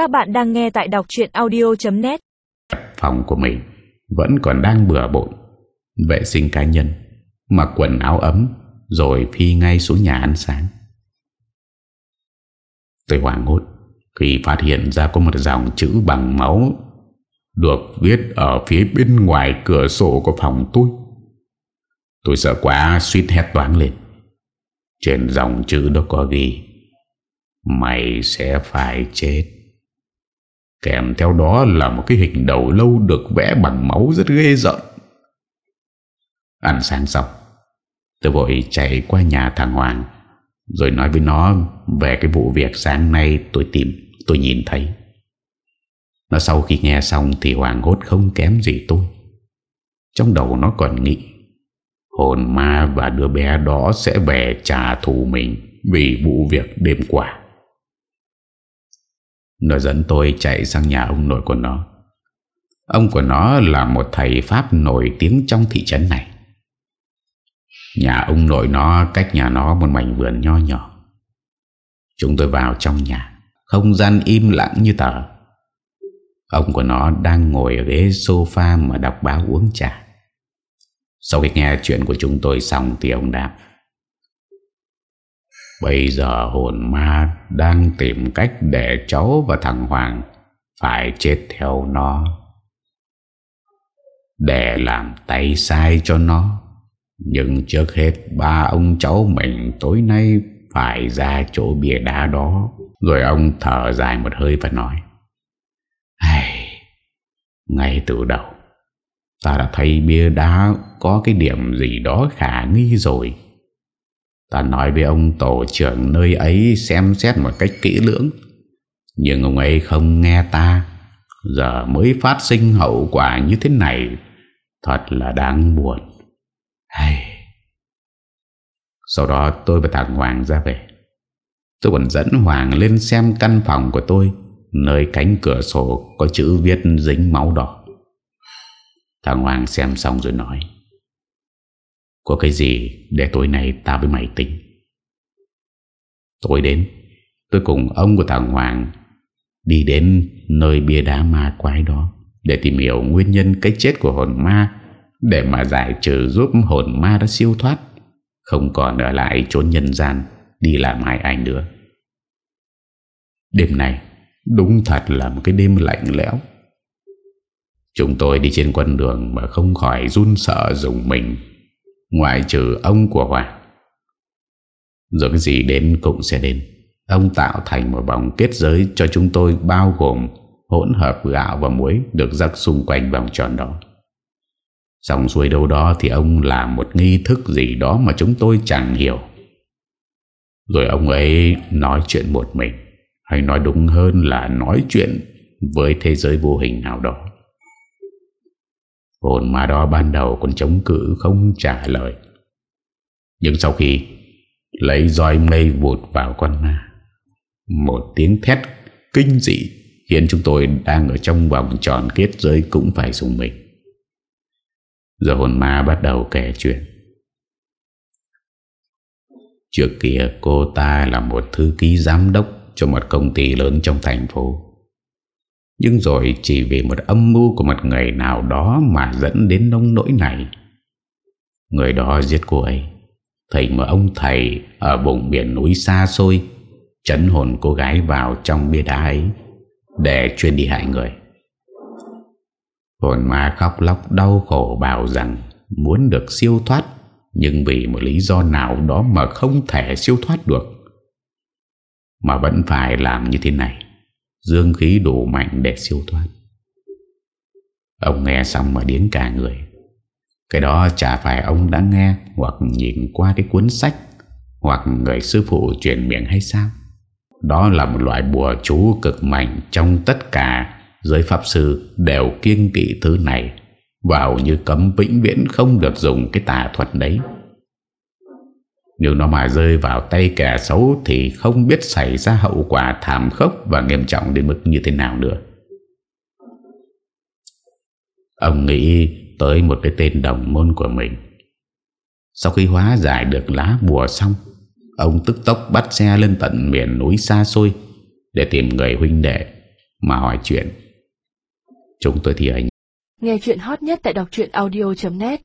Các bạn đang nghe tại đọc chuyện audio.net Phòng của mình vẫn còn đang bừa bộn. Vệ sinh cá nhân, Mặc quần áo ấm, Rồi phi ngay xuống nhà ăn sáng. Tôi hoảng hốt Khi phát hiện ra có một dòng chữ bằng máu Được viết ở phía bên ngoài cửa sổ của phòng tôi. Tôi sợ quá, suýt hét toán lên. Trên dòng chữ đó có ghi, Mày sẽ phải chết. Kèm theo đó là một cái hình đầu lâu được vẽ bằng máu rất ghê rợn. Ăn sáng xong Tôi vội chạy qua nhà thằng Hoàng Rồi nói với nó về cái vụ việc sáng nay tôi tìm, tôi nhìn thấy. Nó sau khi nghe xong thì Hoàng hốt không kém gì tôi. Trong đầu nó còn nghĩ Hồn ma và đứa bé đó sẽ về trả thù mình Vì vụ việc đêm qua. Nó dẫn tôi chạy sang nhà ông nội của nó. Ông của nó là một thầy Pháp nổi tiếng trong thị trấn này. Nhà ông nội nó cách nhà nó một mảnh vườn nho nhỏ. Chúng tôi vào trong nhà. Không gian im lặng như tờ. Ông của nó đang ngồi ở ghế sofa mà đọc báo uống trà. Sau khi nghe chuyện của chúng tôi xong thì ông đáp. Bây giờ hồn ma đang tìm cách để cháu và thằng Hoàng phải chết theo nó. Để làm tay sai cho nó. Nhưng trước hết ba ông cháu mình tối nay phải ra chỗ bia đá đó. Rồi ông thở dài một hơi và nói Hey, Ngay từ đầu Ta đã thấy bia đá có cái điểm gì đó khả nghi rồi. Ta nói với ông tổ trưởng nơi ấy xem xét một cách kỹ lưỡng. Nhưng ông ấy không nghe ta. Giờ mới phát sinh hậu quả như thế này, Thật là đáng buồn. Hay. Sau đó tôi và thằng Hoàng ra về. Tôi còn dẫn Hoàng lên xem căn phòng của tôi, Nơi cánh cửa sổ có chữ viết dính máu đỏ. Thằng Hoàng xem xong rồi nói. Có cái gì để tối nay ta với mày tính? Tôi đến. Tôi cùng ông của thằng Hoàng Đi đến nơi bia đá ma quái đó Để tìm hiểu nguyên nhân cái chết của hồn ma, để mà giải trừ giúp hồn ma đã siêu thoát, Không còn ở lại trốn nhân gian Đi làm hại ai nữa. Đêm này Đúng thật là một cái đêm lạnh lẽo. Chúng tôi đi trên con đường Mà không khỏi run sợ dùng mình. Ngoại trừ ông của Hoàng Rồi cái gì đến cũng sẽ đến Ông tạo thành một vòng kết giới Cho chúng tôi bao gồm Hỗn hợp gạo và muối Được rắc xung quanh vòng tròn đó Xong xuôi đâu đó thì ông làm một nghi thức gì đó mà chúng tôi chẳng hiểu. Rồi ông ấy nói chuyện một mình, hay nói đúng hơn là nói chuyện với thế giới vô hình nào đó. Hồn ma đó ban đầu còn chống cự không trả lời. Nhưng sau khi lấy roi mây vụt vào con ma, một tiếng thét kinh dị khiến chúng tôi đang ở trong vòng tròn kết giới cũng phải dùng mình. Giờ hồn ma bắt đầu kể chuyện Trước kia cô ta là một thư ký giám đốc Cho một công ty lớn trong thành phố nhưng rồi chỉ vì một âm mưu của một người nào đó Mà dẫn đến nông nỗi này. Người đó giết cô ấy. Thầy một ông thầy Ở vùng biển núi xa xôi Chấn hồn cô gái vào trong bia đá ấy Để chuyên đi hại người. Hồn ma khóc lóc đau khổ bảo rằng muốn được siêu thoát nhưng vì một lý do nào đó mà không thể siêu thoát được. Mà vẫn phải làm như thế này, dương khí đủ mạnh để siêu thoát. Ông nghe xong mà điến cả người. Cái đó chả phải ông đã nghe hoặc nhìn qua cái cuốn sách hoặc người sư phụ truyền miệng hay sao. Đó là một loại bùa chú cực mạnh trong tất cả giới pháp sư đều kiêng kỵ thứ này vào như cấm vĩnh viễn không được dùng cái tà thuật đấy. Nếu nó mà rơi vào tay kẻ xấu thì không biết xảy ra hậu quả thảm khốc và nghiêm trọng đến mức như thế nào nữa. Ông nghĩ tới một cái tên đồng môn của mình. Sau khi hóa giải được lá bùa xong, ông tức tốc bắt xe lên tận miền núi xa xôi để tìm người huynh đệ Mà hỏi chuyện Chúng tôi thì ở Nghe chuyện hot nhất tại đọc audio.net